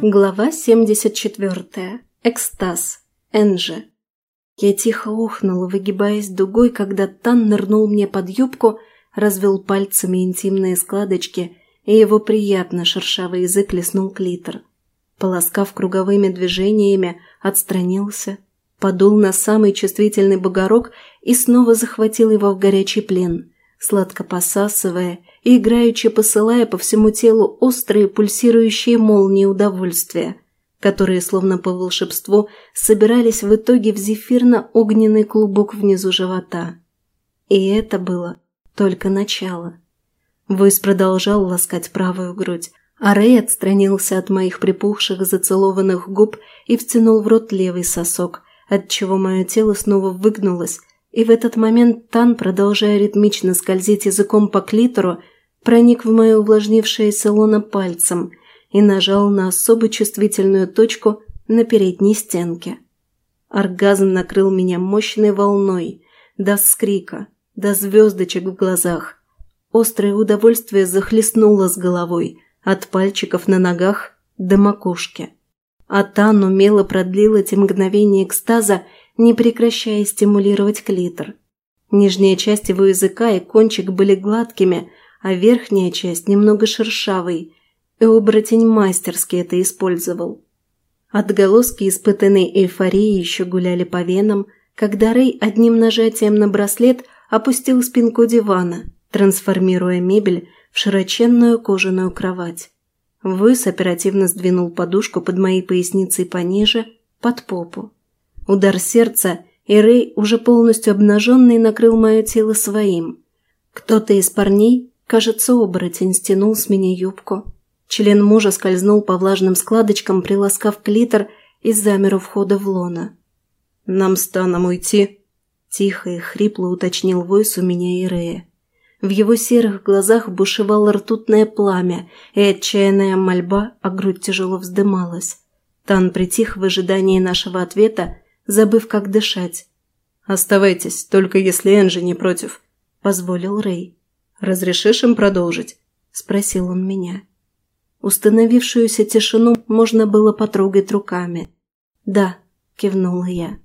Глава 74. Экстаз. Энджи. Я тихо охнула, выгибаясь дугой, когда Тан нырнул мне под юбку, развел пальцами интимные складочки, и его приятно шершавый язык леснул клитор. Полоскав круговыми движениями, отстранился, подул на самый чувствительный бугорок и снова захватил его в горячий плен, сладко посасывая и играючи посылая по всему телу острые пульсирующие молнии удовольствия, которые, словно по волшебству, собирались в итоге в зефирно-огненный клубок внизу живота. И это было только начало. Войс продолжал ласкать правую грудь, а Рэй отстранился от моих припухших зацелованных губ и втянул в рот левый сосок, отчего мое тело снова выгнулось, и в этот момент Тан, продолжая ритмично скользить языком по клитору, проник в мое увлажнившееся лоно пальцем и нажал на особо чувствительную точку на передней стенке. Оргазм накрыл меня мощной волной, до скрика, до звездочек в глазах. Острое удовольствие захлестнуло с головой, от пальчиков на ногах до макушки. А Тан умело продлил эти мгновения экстаза не прекращая стимулировать клитор. Нижняя часть его языка и кончик были гладкими, а верхняя часть немного шершавой, и оборотень мастерски это использовал. Отголоски испытанной эйфории еще гуляли по венам, когда Рэй одним нажатием на браслет опустил спинку дивана, трансформируя мебель в широченную кожаную кровать. Выс оперативно сдвинул подушку под моей поясницей пониже, под попу. Удар сердца, и Рэй, уже полностью обнаженный, накрыл мое тело своим. Кто-то из парней, кажется, оборотень, стянул с меня юбку. Член мужа скользнул по влажным складочкам, приласкав клитор и замер у входа в лона. «Нам с Таном уйти?» Тихо и хрипло уточнил Войс у меня и Рея. В его серых глазах бушевало ртутное пламя, и отчаянная мольба, а грудь тяжело вздымалась. Тан притих в ожидании нашего ответа, забыв, как дышать. «Оставайтесь, только если Энджи не против», – позволил Рэй. «Разрешишь им продолжить?» – спросил он меня. Установившуюся тишину можно было потрогать руками. «Да», – кивнула я.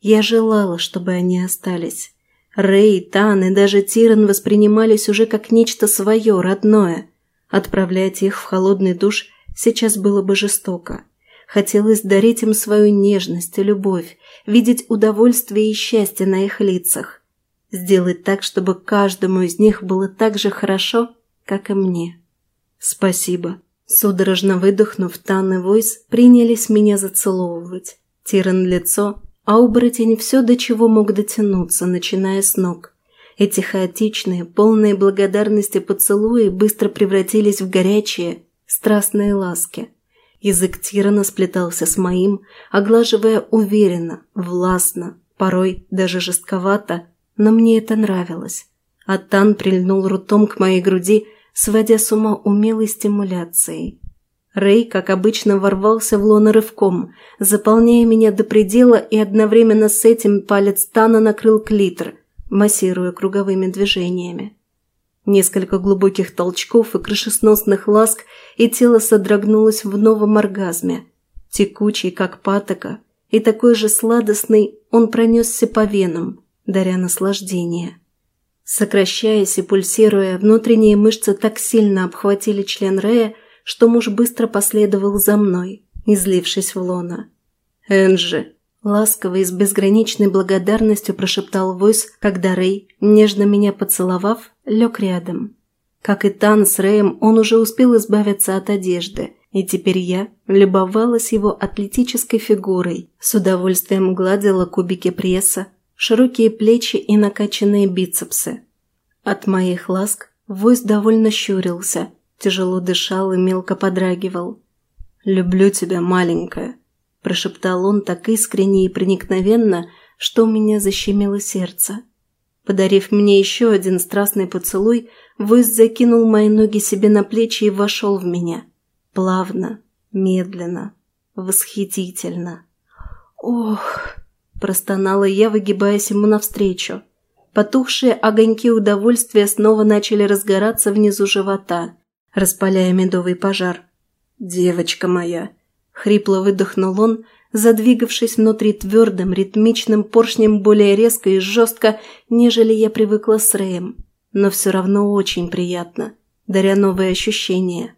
Я желала, чтобы они остались. Рэй, Тан и даже Тиран воспринимались уже как нечто свое, родное. Отправлять их в холодный душ сейчас было бы жестоко. Хотелось дарить им свою нежность и любовь, видеть удовольствие и счастье на их лицах. Сделать так, чтобы каждому из них было так же хорошо, как и мне. «Спасибо». Судорожно выдохнув, Тан и Войс принялись меня зацеловывать. Тиран лицо, а оборотень все, до чего мог дотянуться, начиная с ног. Эти хаотичные, полные благодарности поцелуи быстро превратились в горячие, страстные ласки – Язык Тирана сплетался с моим, оглаживая уверенно, властно, порой даже жестковато, но мне это нравилось. А Тан прильнул ртом к моей груди, сводя с ума умелой стимуляцией. Рэй, как обычно, ворвался в лоно рывком, заполняя меня до предела, и одновременно с этим палец Тана накрыл клитор, массируя круговыми движениями. Несколько глубоких толчков и крышесносных ласк, и тело содрогнулось в новом оргазме. Текучий, как патока, и такой же сладостный он пронесся по венам, даря наслаждение. Сокращаясь и пульсируя, внутренние мышцы так сильно обхватили член Рея, что муж быстро последовал за мной, излившись в лона. «Энджи!» Ласково и с безграничной благодарностью прошептал Войс, когда Рэй, нежно меня поцеловав, лег рядом. Как и Тан с Рэем, он уже успел избавиться от одежды, и теперь я любовалась его атлетической фигурой, с удовольствием гладила кубики пресса, широкие плечи и накачанные бицепсы. От моих ласк Войс довольно щурился, тяжело дышал и мелко подрагивал. «Люблю тебя, маленькая», – прошептал он так искренне и проникновенно, что у меня защемило сердце. Подарив мне еще один страстный поцелуй, Войс закинул мои ноги себе на плечи и вошел в меня. Плавно, медленно, восхитительно. «Ох!» – простонала я, выгибаясь ему навстречу. Потухшие огоньки удовольствия снова начали разгораться внизу живота, распаляя медовый пожар. девочка моя!» – хрипло выдохнул он, задвигавшись внутри твердым, ритмичным поршнем более резко и жестко, нежели я привыкла с Рэем. Но все равно очень приятно, даря новые ощущения.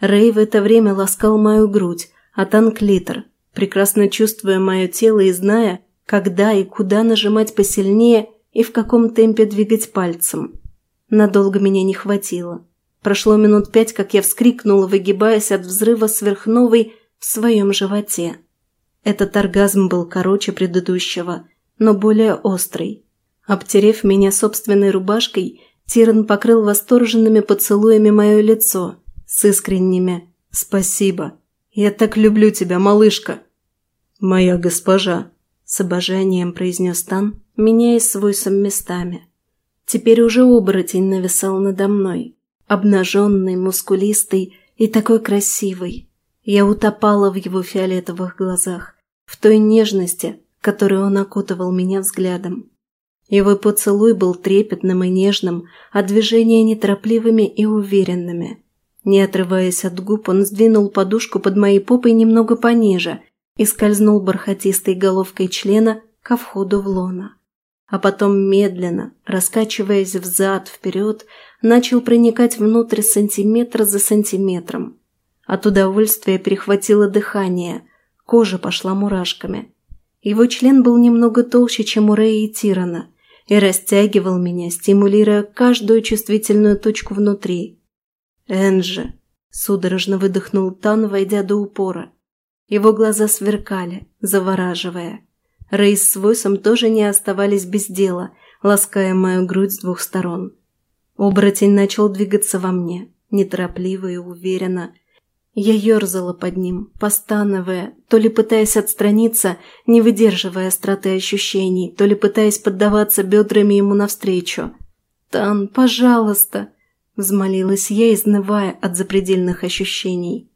Рэй в это время ласкал мою грудь, а Тан клитор, прекрасно чувствуя мое тело и зная, когда и куда нажимать посильнее и в каком темпе двигать пальцем. Надолго меня не хватило. Прошло минут пять, как я вскрикнула, выгибаясь от взрыва сверхновой в своем животе. Этот оргазм был короче предыдущего, но более острый. Обтерев меня собственной рубашкой, Тиран покрыл восторженными поцелуями мое лицо, с искренними «Спасибо. Я так люблю тебя, малышка!» «Моя госпожа!» – с обожанием произнес Тан, меняясь с Войсом местами. Теперь уже оборотень нависал надо мной, обнаженный, мускулистый и такой красивый. Я утопала в его фиолетовых глазах, в той нежности, которой он окутывал меня взглядом. Его поцелуй был трепетным и нежным, а движения неторопливыми и уверенными. Не отрываясь от губ, он сдвинул подушку под моей попой немного пониже и скользнул бархатистой головкой члена ко входу в лона. А потом медленно, раскачиваясь взад-вперед, начал проникать внутрь сантиметра за сантиметром. От удовольствия перехватило дыхание, кожа пошла мурашками. Его член был немного толще, чем у Рэя и Тирана, и растягивал меня, стимулируя каждую чувствительную точку внутри. «Энджи!» – судорожно выдохнул Тан, войдя до упора. Его глаза сверкали, завораживая. Рэй с Войсом тоже не оставались без дела, лаская мою грудь с двух сторон. Оборотень начал двигаться во мне, неторопливо и уверенно, я ерзала под ним, постановая, то ли пытаясь отстраниться, не выдерживая остроты ощущений, то ли пытаясь поддаваться бедрами ему навстречу. «Тан, пожалуйста!» – взмолилась я, изнывая от запредельных ощущений.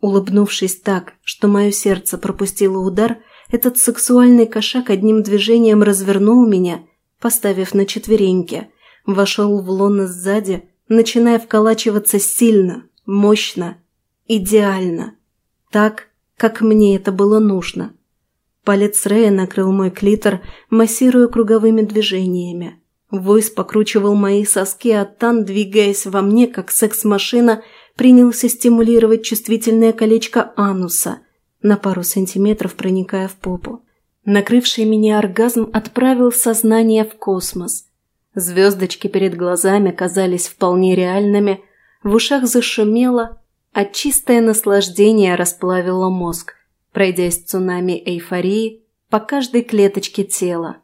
Улыбнувшись так, что мое сердце пропустило удар, этот сексуальный кошак одним движением развернул меня, поставив на четвереньки, вошел в лоно сзади, начиная вколачиваться сильно, мощно – Идеально. Так, как мне это было нужно. Палец Рея накрыл мой клитор, массируя круговыми движениями. Войс покручивал мои соски, а Тан, двигаясь во мне, как секс-машина, принялся стимулировать чувствительное колечко ануса, на пару сантиметров проникая в попу. Накрывший меня оргазм отправил сознание в космос. Звездочки перед глазами казались вполне реальными, в ушах зашумело, а чистое наслаждение расплавило мозг, пройдясь цунами эйфории по каждой клеточке тела.